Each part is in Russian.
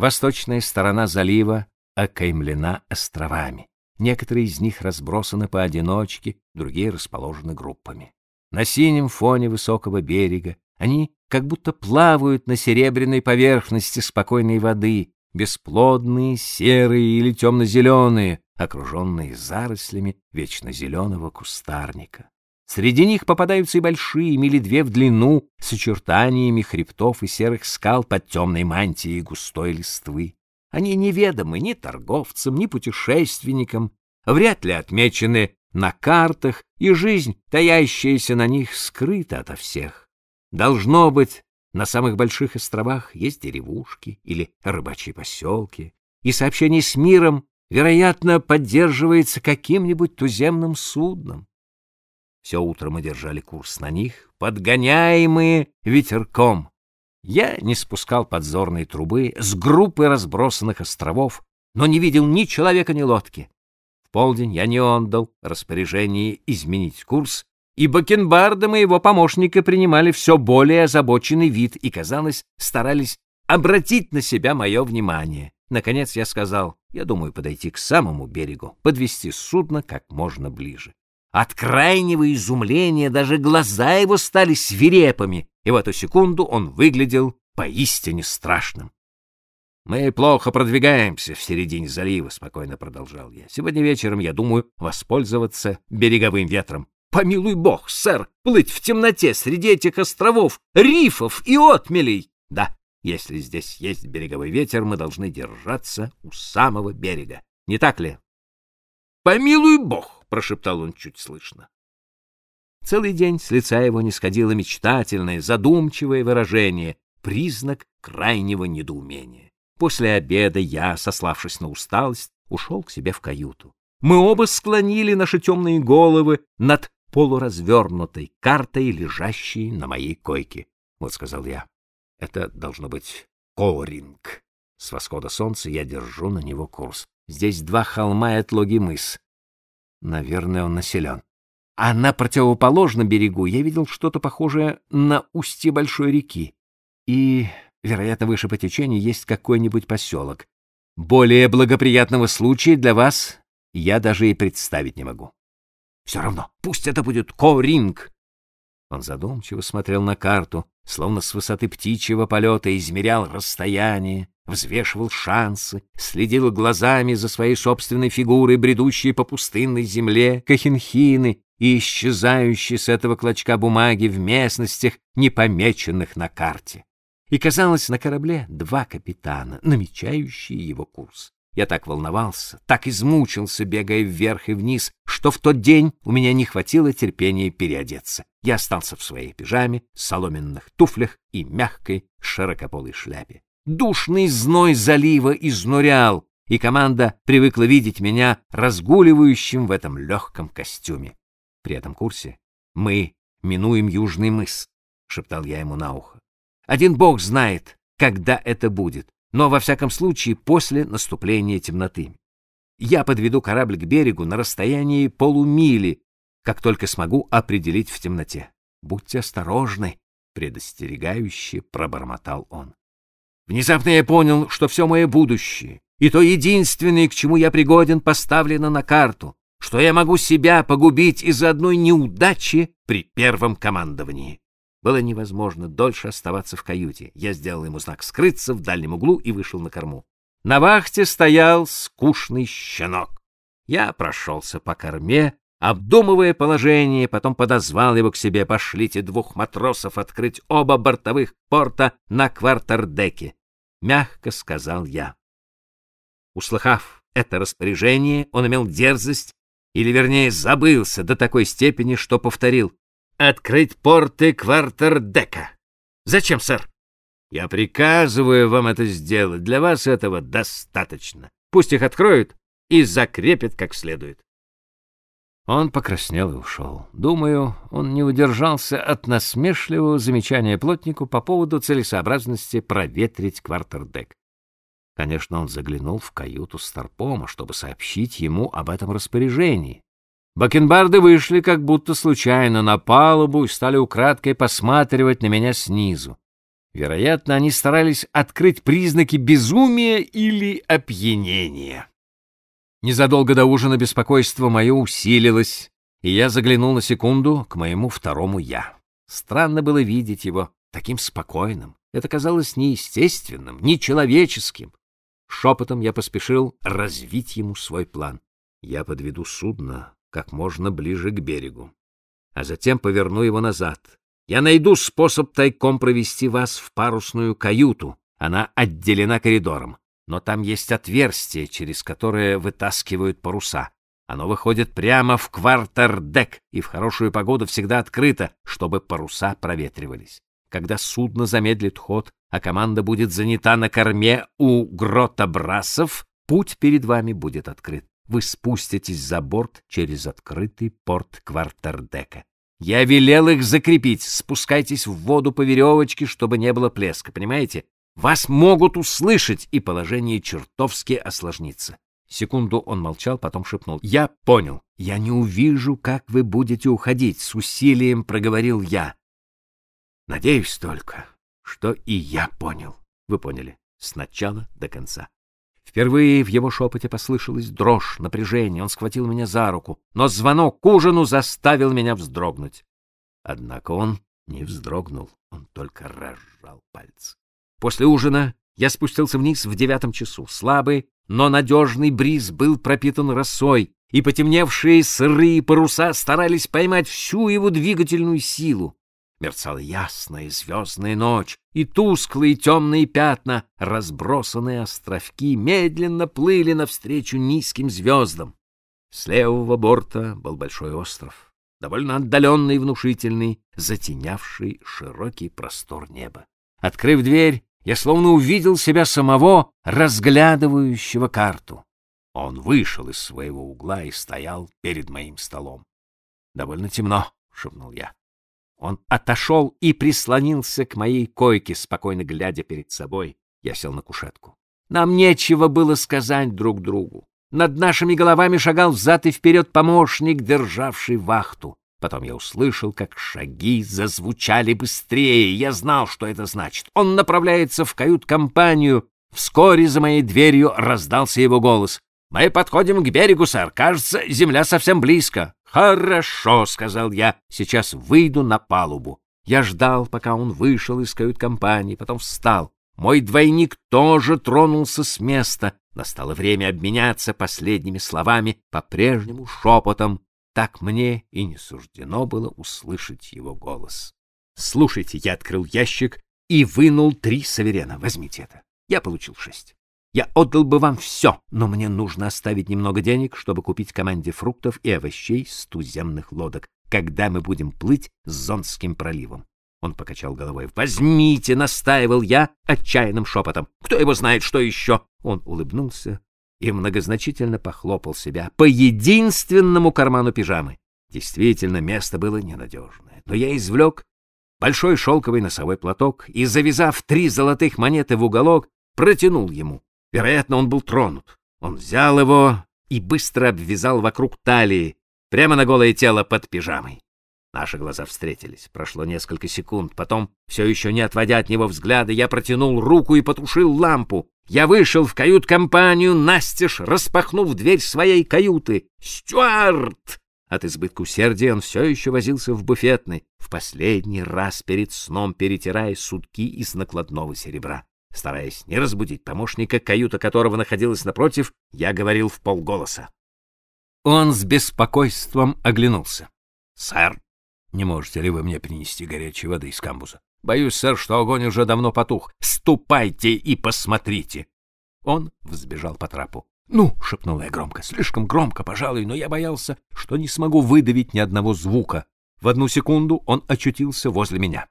Восточная сторона залива окаймлена островами. Некоторые из них разбросаны поодиночке, другие расположены группами. На синем фоне высокого берега они как будто плавают на серебряной поверхности спокойной воды, бесплодные, серые или темно-зеленые, окруженные зарослями вечно зеленого кустарника. Среди них попадаются и большие, мили две в длину, с очертаниями хребтов и серых скал под темной мантией густой листвы. Они неведомы ни торговцам, ни путешественникам, вряд ли отмечены на картах, и жизнь, таящаяся на них, скрыта ото всех. Должно быть, на самых больших островах есть деревушки или рыбачьи поселки, и сообщение с миром, вероятно, поддерживается каким-нибудь туземным судном. Все утро мы держали курс на них, подгоняемые ветерком. Я не спускал подзорной трубы с группы разбросанных островов, но не видел ни человека, ни лодки. В полдень я не отдал распоряжение изменить курс и бакенбарды моего помощника принимали все более озабоченный вид и, казалось, старались обратить на себя мое внимание. Наконец я сказал, я думаю подойти к самому берегу, подвести судно как можно ближе. От крайнего изумления даже глаза его стали свирепыми, и в эту секунду он выглядел поистине страшным. «Мы плохо продвигаемся в середине залива», — спокойно продолжал я. «Сегодня вечером я думаю воспользоваться береговым ветром. Помилуй бог, сэр, плыть в темноте среди этих островов, рифов и отмелей. Да, если здесь есть береговой ветер, мы должны держаться у самого берега. Не так ли? Помилуй бог, прошептал он чуть слышно. Целый день с лица его не сходило мечтательное, задумчивое выражение, признак крайнего недоумения. После обеда я, сославшись на усталость, ушел к себе в каюту. Мы оба склонили наши темные головы над полуразвернутой картой, лежащей на моей койке. Вот сказал я. Это должно быть Коуринг. С восхода солнца я держу на него курс. Здесь два холма и отлоги мыс. Наверное, он населен. А на противоположном берегу я видел что-то похожее на устье большой реки. И, вероятно, выше по течению есть какой-нибудь поселок. Более благоприятного случая для вас я даже и представить не могу. Все равно, пусть это будет Ко-ринг. Он задумчиво смотрел на карту, словно с высоты птичьего полета измерял расстояние, взвешивал шансы, следил глазами за своей собственной фигурой, бредущей по пустынной земле, Кахинхины и исчезающей с этого клочка бумаги в местностях, не помеченных на карте. И казалось, на корабле два капитана, намечающие его курс. Я так волновался, так измучился, бегая вверх и вниз, что в тот день у меня не хватило терпения переодеться. Я остался в своей пижаме, соломенных туфлях и мягкой широкополой шляпе. Душный зной залива изнурял, и команда привыкла видеть меня разгуливающим в этом легком костюме. При этом курсе мы минуем Южный мыс, — шептал я ему на ухо. Один бог знает, когда это будет, но во всяком случае после наступления темноты. Я подведу корабль к берегу на расстоянии полумили, как только смогу определить в темноте. Будьте осторожны, предостерегающе пробормотал он. Внезапно я понял, что все мое будущее и то единственное, к чему я пригоден, поставлено на карту, что я могу себя погубить из-за одной неудачи при первом командовании. Было невозможно дольше оставаться в каюте. Я сделал ему знак скрыться в дальнем углу и вышел на корму. На вахте стоял скучный щенок. Я прошелся по корме, обдумывая положение, потом подозвал его к себе. Пошлите двух матросов открыть оба бортовых порта на квартердеке. Мягко сказал я. Услыхав это распоряжение, он имел дерзость, или вернее забылся до такой степени, что повторил открыть порты квартердека. Зачем, сэр? Я приказываю вам это сделать. Для вас этого достаточно. Пусть их откроют и закрепят как следует. Он покраснел и ушел. Думаю, он не удержался от насмешливого замечания плотнику по поводу целесообразности проветрить квартердек. Конечно, он заглянул в каюту Старпома, чтобы сообщить ему об этом распоряжении. Бакенбарды вышли как будто случайно на палубу и стали украдкой посматривать на меня снизу. Вероятно, они старались открыть признаки безумия или опьянения. Незадолго до ужина беспокойство мое усилилось, и я заглянул на секунду к моему второму «я». Странно было видеть его таким спокойным. Это казалось неестественным, нечеловеческим. Шепотом я поспешил развить ему свой план. Я подведу судно как можно ближе к берегу, а затем поверну его назад. Я найду способ тайком провести вас в парусную каюту. Она отделена коридором, но там есть отверстие, через которое вытаскивают паруса. Оно выходит прямо в квартердек и в хорошую погоду всегда открыто, чтобы паруса проветривались. Когда судно замедлит ход, а команда будет занята на корме у грота брасов, путь перед вами будет открыт. Вы спуститесь за борт через открытый порт квартердека. Я велел их закрепить. Спускайтесь в воду по веревочке, чтобы не было плеска, понимаете? Вас могут услышать, и положение чертовски осложнится. Секунду он молчал, потом шепнул. «Я понял. Я не увижу, как вы будете уходить», — с усилием проговорил я. «Надеюсь только, что и я понял». Вы поняли. С начала до конца. Впервые в его шепоте послышалась дрожь, напряжение. Он схватил меня за руку, но звонок к ужину заставил меня вздрогнуть. Однако он не вздрогнул, он только разжал пальцы. После ужина я спустился вниз в девятом часу. Слабый, но надежный бриз был пропитан росой, и потемневшие сырые паруса старались поймать всю его двигательную силу. Мерцала ясная звездная ночь, и тусклые темные пятна, разбросанные островки, медленно плыли навстречу низким звездам. С левого борта был большой остров, довольно отдаленный и внушительный, затенявший широкий простор неба. Открыв дверь, я словно увидел себя самого, разглядывающего карту. Он вышел из своего угла и стоял перед моим столом. «Довольно темно», — шепнул я. Он отошел и прислонился к моей койке, спокойно глядя перед собой. Я сел на кушетку. Нам нечего было сказать друг другу. Над нашими головами шагал взад и вперед помощник, державший вахту. Потом я услышал, как шаги зазвучали быстрее. Я знал, что это значит. Он направляется в кают-компанию. Вскоре за моей дверью раздался его голос. «Мы подходим к берегу, сэр. Кажется, земля совсем близко». «Хорошо», — сказал я. «Сейчас выйду на палубу». Я ждал, пока он вышел из кают-компании, потом встал. Мой двойник тоже тронулся с места. Настало время обменяться последними словами, по-прежнему шепотом так мне и не суждено было услышать его голос. Слушайте, я открыл ящик и вынул три саверена. Возьмите это. Я получил шесть. Я отдал бы вам все, но мне нужно оставить немного денег, чтобы купить команде фруктов и овощей с туземных лодок, когда мы будем плыть с Зонским проливом. Он покачал головой. «Возьмите!» — настаивал я отчаянным шепотом. «Кто его знает, что еще?» Он улыбнулся и многозначительно похлопал себя по единственному карману пижамы. Действительно, место было ненадежное, но я извлек большой шелковый носовой платок и, завязав три золотых монеты в уголок, протянул ему. Вероятно, он был тронут. Он взял его и быстро обвязал вокруг талии, прямо на голое тело под пижамой. Наши глаза встретились. Прошло несколько секунд. Потом, все еще не отводя от него взгляда, я протянул руку и потушил лампу. Я вышел в кают-компанию, настежь распахнув дверь своей каюты. «Стюарт!» От избытка усердия он все еще возился в буфетной, в последний раз перед сном перетирая сутки из накладного серебра. Стараясь не разбудить помощника, каюта которого находилась напротив, я говорил в полголоса. Он с беспокойством оглянулся. «Сэр, не можете ли вы мне принести горячей воды из камбуза? Боюсь, сэр, что огонь уже давно потух. Ступайте и посмотрите. Он взбежал по трапу. «Ну!» — шепнул я громко. Слишком громко, пожалуй, но я боялся, что не смогу выдавить ни одного звука. В одну секунду он очутился возле меня.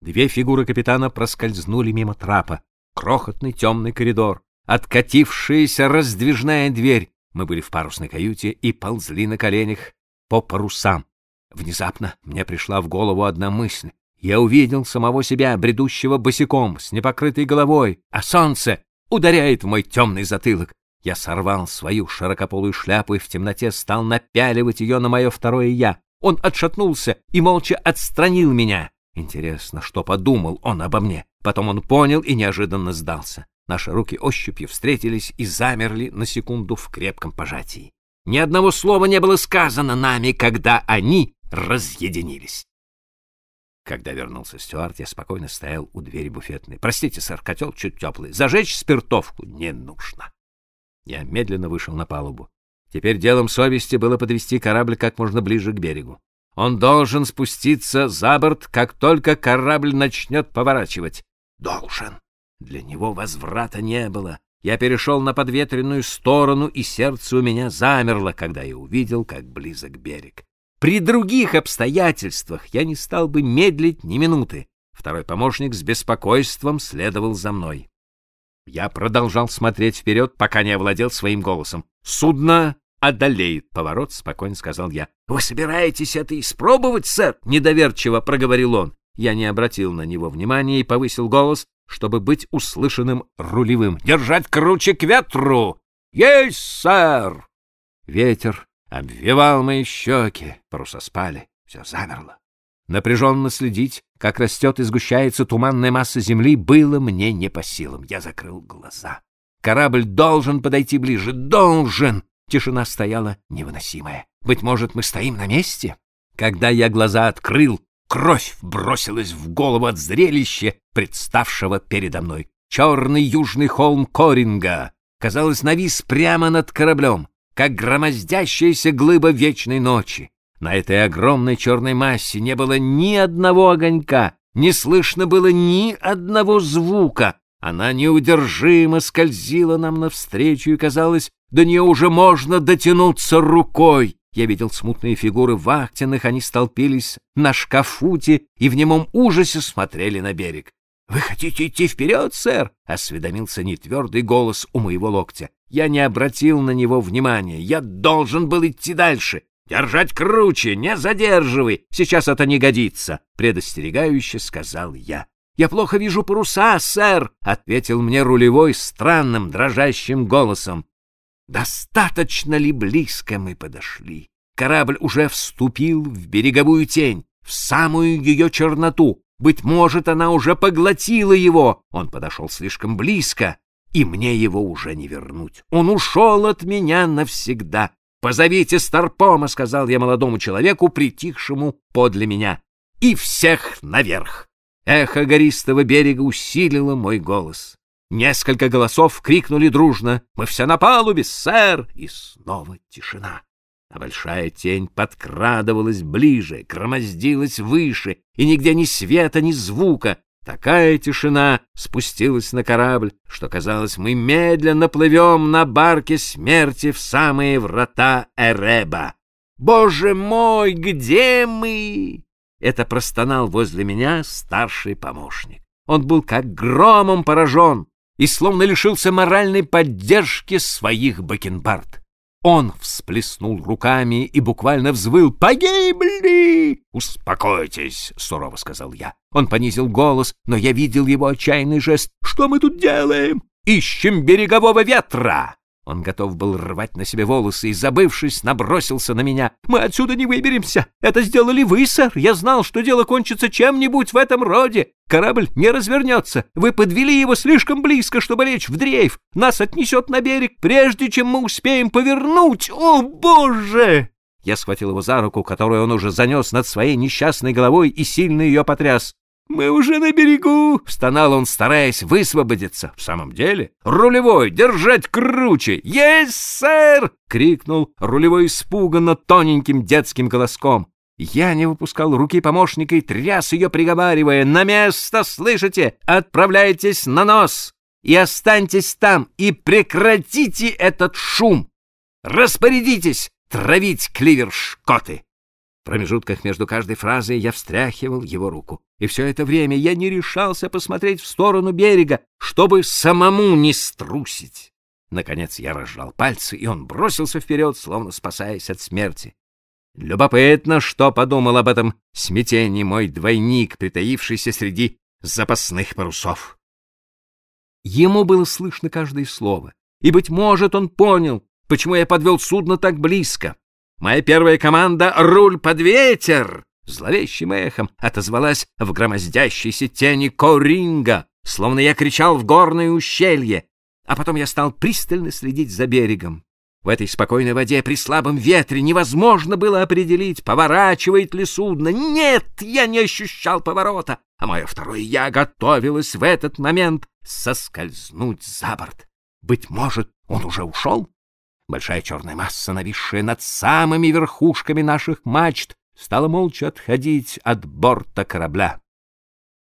Две фигуры капитана проскользнули мимо трапа. Крохотный темный коридор, откатившаяся раздвижная дверь. Мы были в парусной каюте и ползли на коленях по парусам. Внезапно мне пришла в голову одна мысль. Я увидел самого себя, бредущего босиком, с непокрытой головой, а солнце ударяет в мой темный затылок. Я сорвал свою широкополую шляпу и в темноте стал напяливать ее на мое второе «я». Он отшатнулся и молча отстранил меня. Интересно, что подумал он обо мне? Потом он понял и неожиданно сдался. Наши руки ощупью встретились и замерли на секунду в крепком пожатии. Ни одного слова не было сказано нами, когда они разъединились. Когда вернулся Стюарт, я спокойно стоял у двери буфетной. «Простите, сэр, котел чуть теплый. Зажечь спиртовку не нужно». Я медленно вышел на палубу. Теперь делом совести было подвести корабль как можно ближе к берегу. Он должен спуститься за борт, как только корабль начнет поворачивать. Должен. Для него возврата не было. Я перешел на подветренную сторону, и сердце у меня замерло, когда я увидел, как близок берег. При других обстоятельствах я не стал бы медлить ни минуты. Второй помощник с беспокойством следовал за мной. Я продолжал смотреть вперед, пока не овладел своим голосом. «Судно одолеет поворот», — спокойно сказал я. «Вы собираетесь это испробовать, сэр?» — недоверчиво проговорил он. Я не обратил на него внимания и повысил голос, чтобы быть услышанным рулевым. «Держать круче к ветру!» «Есть, сэр!» Ветер обвивал мои щеки, паруса спали, все замерло. Напряженно следить, как растет и сгущается туманная масса земли, было мне не по силам. Я закрыл глаза. Корабль должен подойти ближе, должен! Тишина стояла невыносимая. Быть может, мы стоим на месте? Когда я глаза открыл, кровь бросилась в голову от зрелища, представшего передо мной. Черный южный холм Коринга, казалось, навис прямо над кораблем, как громоздящаяся глыба вечной ночи. На этой огромной черной массе не было ни одного огонька, не слышно было ни одного звука. Она неудержимо скользила нам навстречу, и, казалось, до нее уже можно дотянуться рукой. Я видел смутные фигуры вахтенных, они столпились на шкафуте и в немом ужасе смотрели на берег. «Вы хотите идти вперед, сэр?» — осведомился нетвердый голос у моего локтя. Я не обратил на него внимания. Я должен был идти дальше. «Держать круче, не задерживай! Сейчас это не годится!» — предостерегающе сказал я. «Я плохо вижу паруса, сэр!» — ответил мне рулевой странным дрожащим голосом. Достаточно ли близко мы подошли? Корабль уже вступил в береговую тень, в самую ее черноту. Быть может, она уже поглотила его. Он подошел слишком близко, и мне его уже не вернуть. Он ушел от меня навсегда. «Позовите Старпома», — сказал я молодому человеку, притихшему подле меня. «И всех наверх!» Эхо гористого берега усилило мой голос. Несколько голосов крикнули дружно «Мы все на палубе, сэр!» И снова тишина. А большая тень подкрадывалась ближе, громоздилась выше, и нигде ни света, ни звука. Такая тишина спустилась на корабль, что, казалось, мы медленно плывем на барке смерти в самые врата Эреба. «Боже мой, где мы?» Это простонал возле меня старший помощник. Он был как громом поражен и словно лишился моральной поддержки своих бакенбард. Он всплеснул руками и буквально взвыл «Погибли!» «Успокойтесь!» — сурово сказал я. Он понизил голос, но я видел его отчаянный жест. «Что мы тут делаем? Ищем берегового ветра!» Он готов был рвать на себе волосы и, забывшись, набросился на меня. «Мы отсюда не выберемся! Это сделали вы, сэр! Я знал, что дело кончится чем-нибудь в этом роде! Корабль не развернется! Вы подвели его слишком близко, чтобы лечь в дрейф! Нас отнесет на берег, прежде чем мы успеем повернуть! О, Боже!» Я схватил его за руку, которую он уже занес над своей несчастной головой и сильно ее потряс. «Мы уже на берегу!» — стонал он, стараясь высвободиться. «В самом деле? Рулевой! Держать круче! Есть, сэр!» — крикнул рулевой испуганно тоненьким детским голоском. Я не выпускал руки помощника и тряс ее, приговаривая. «На место, слышите? Отправляйтесь на нос! И останьтесь там, и прекратите этот шум! Распорядитесь травить кливер-шкоты!» В промежутках между каждой фразой я встряхивал его руку. И все это время я не решался посмотреть в сторону берега, чтобы самому не струсить. Наконец я разжал пальцы, и он бросился вперед, словно спасаясь от смерти. Любопытно, что подумал об этом смятении мой двойник, притаившийся среди запасных парусов. Ему было слышно каждое слово, и, быть может, он понял, почему я подвел судно так близко. Моя первая команда — руль под ветер! Зловещим эхом отозвалась в громоздящейся тени Коринга. словно я кричал в горное ущелье, а потом я стал пристально следить за берегом. В этой спокойной воде при слабом ветре невозможно было определить, поворачивает ли судно. Нет, я не ощущал поворота, а мое второе «я» готовилось в этот момент соскользнуть за борт. Быть может, он уже ушел? Большая черная масса, нависшая над самыми верхушками наших мачт, стала молча отходить от борта корабля.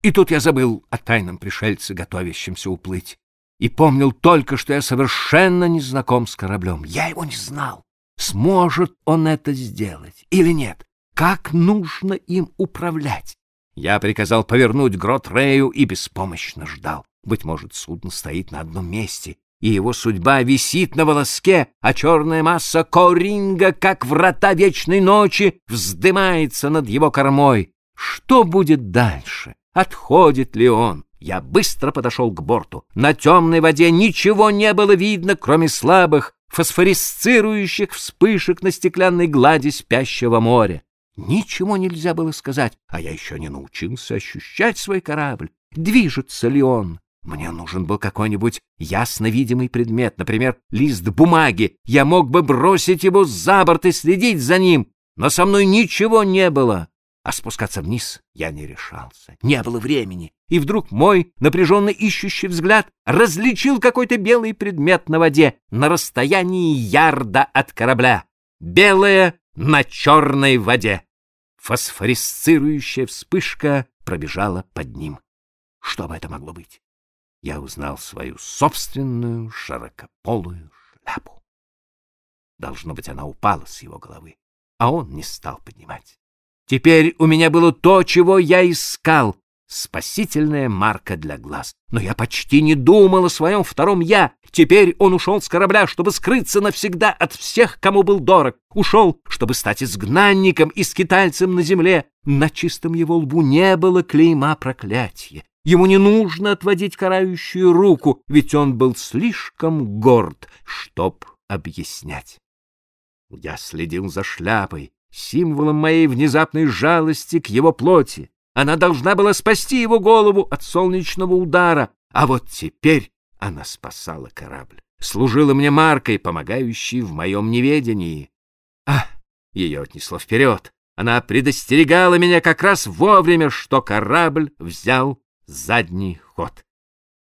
И тут я забыл о тайном пришельце, готовящемся уплыть и помнил только, что я совершенно не знаком с кораблем. Я его не знал. Сможет он это сделать или нет? Как нужно им управлять? Я приказал повернуть грот Рею и беспомощно ждал. Быть может, судно стоит на одном месте, и его судьба висит на волоске, а черная масса Коринга, как врата вечной ночи, вздымается над его кормой. Что будет дальше? Отходит ли он? Я быстро подошел к борту. На темной воде ничего не было видно, кроме слабых, фосфорисцирующих вспышек на стеклянной глади спящего моря. Ничего нельзя было сказать, а я еще не научился ощущать свой корабль. Движется ли он? Мне нужен был какой-нибудь ясно видимый предмет, например, лист бумаги. Я мог бы бросить его за борт и следить за ним, но со мной ничего не было а спускаться вниз я не решался. Не было времени. И вдруг мой напряженно ищущий взгляд различил какой-то белый предмет на воде на расстоянии ярда от корабля. Белое на черной воде. Фосфорисцирующая вспышка пробежала под ним. Что бы это могло быть? Я узнал свою собственную широкополую шляпу. Должно быть, она упала с его головы, а он не стал поднимать. Теперь у меня было то, чего я искал — спасительная марка для глаз. Но я почти не думал о своем втором «я». Теперь он ушел с корабля, чтобы скрыться навсегда от всех, кому был дорог. Ушел, чтобы стать изгнанником и скитальцем на земле. На чистом его лбу не было клейма проклятия. Ему не нужно отводить карающую руку, ведь он был слишком горд, чтоб объяснять. Я следил за шляпой, символом моей внезапной жалости к его плоти. Она должна была спасти его голову от солнечного удара, а вот теперь она спасала корабль, служила мне маркой, помогающей в моем неведении. А, ее отнесло вперед. Она предостерегала меня как раз вовремя, что корабль взял задний ход.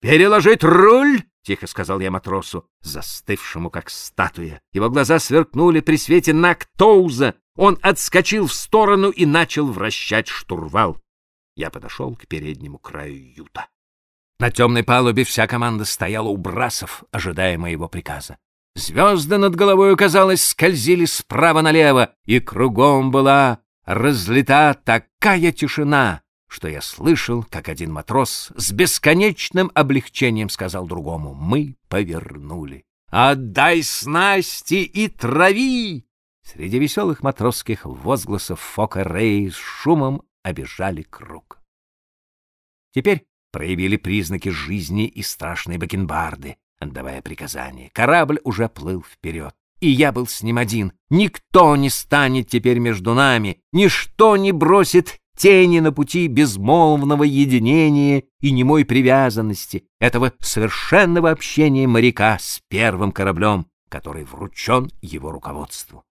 «Переложить руль!» — тихо сказал я матросу, застывшему как статуя. Его глаза сверкнули при свете Нактоуза. Он отскочил в сторону и начал вращать штурвал. Я подошел к переднему краю юта. На темной палубе вся команда стояла у брасов, ожидая моего приказа. Звезды над головой, казалось, скользили справа налево, и кругом была разлита такая тишина, что я слышал, как один матрос с бесконечным облегчением сказал другому «Мы повернули». «Отдай снасти и трави!» Среди веселых матросских возгласов Фока Рей с шумом обижали круг. Теперь проявили признаки жизни и страшные бакенбарды, отдавая приказания. Корабль уже плыл вперед. И я был с ним один. Никто не станет теперь между нами, ничто не бросит тени на пути безмолвного единения и немой привязанности, этого совершенного общения моряка с первым кораблем, который вручен его руководству.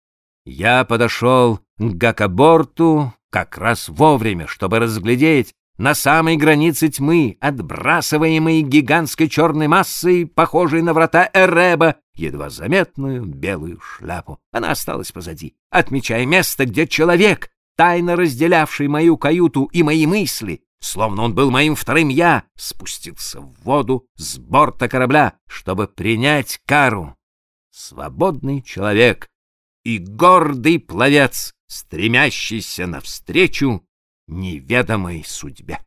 Я подошел к гакоборту как раз вовремя, чтобы разглядеть на самой границе тьмы, отбрасываемой гигантской черной массой, похожей на врата Эреба, едва заметную белую шляпу. Она осталась позади, отмечая место, где человек, тайно разделявший мою каюту и мои мысли, словно он был моим вторым «я», спустился в воду с борта корабля, чтобы принять кару. Свободный человек и гордый пловец, стремящийся навстречу неведомой судьбе.